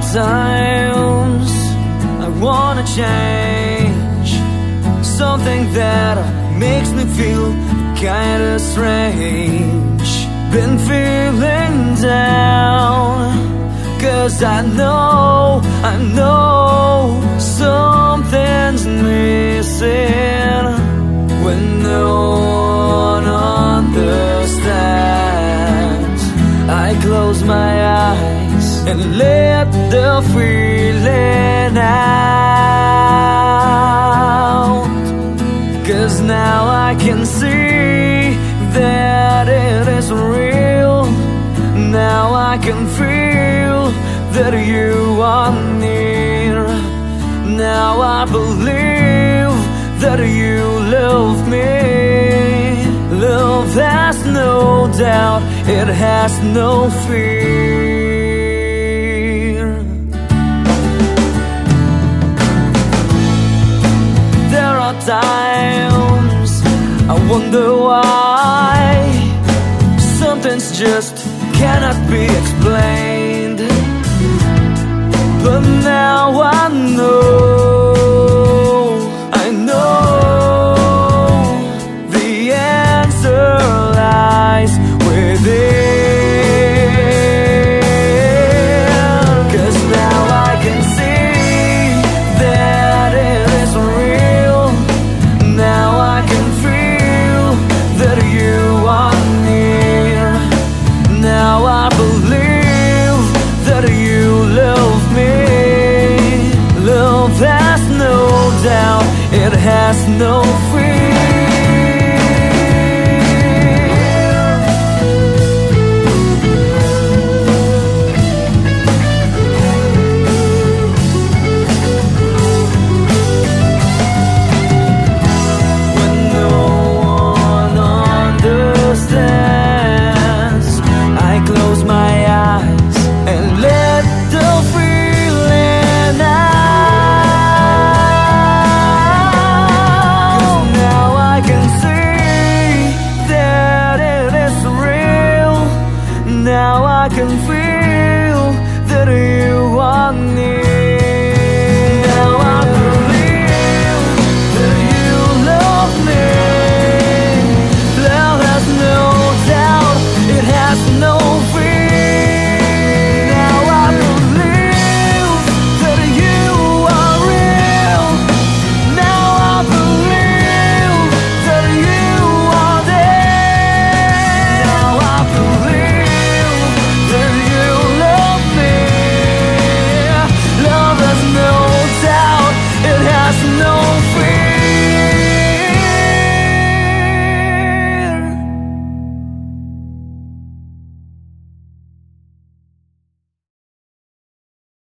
times I wanna change something that makes me feel kinda strange. Been feeling down, cause I know, I know something's missing when no one understands. I close my eyes and let the feeling out. Cause now I can see that it is real. Now I can feel that you are near. Now I believe that you love me. Love has no doubt, it has no fear. Times I wonder why something's just cannot be explained. But now I know, love me. Love has no doubt, it has no I can feel